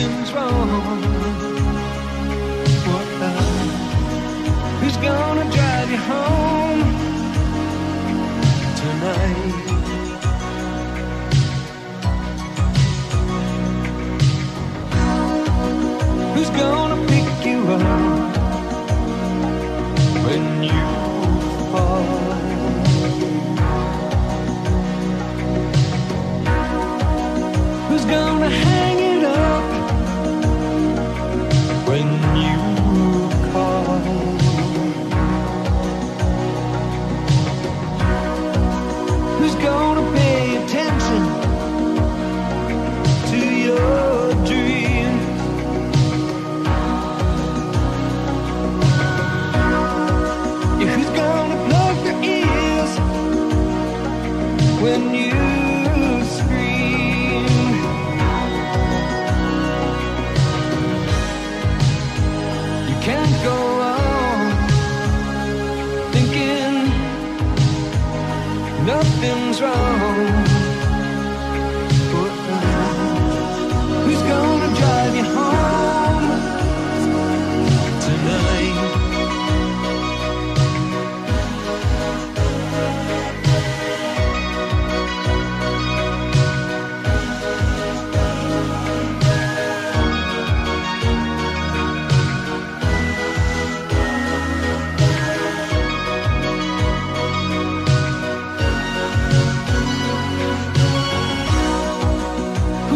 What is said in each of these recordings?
nothing's wrong. What Who's gonna drive you home tonight? Who's gonna pick you up when you fall? Who's gonna hang it nothing's wrong.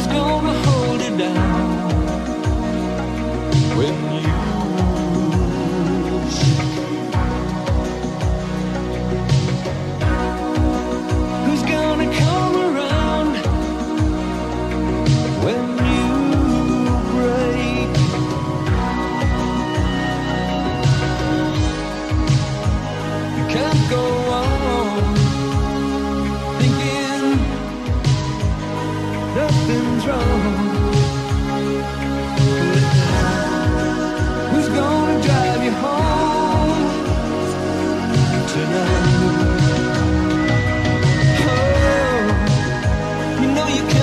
who's gonna hold it down? you can.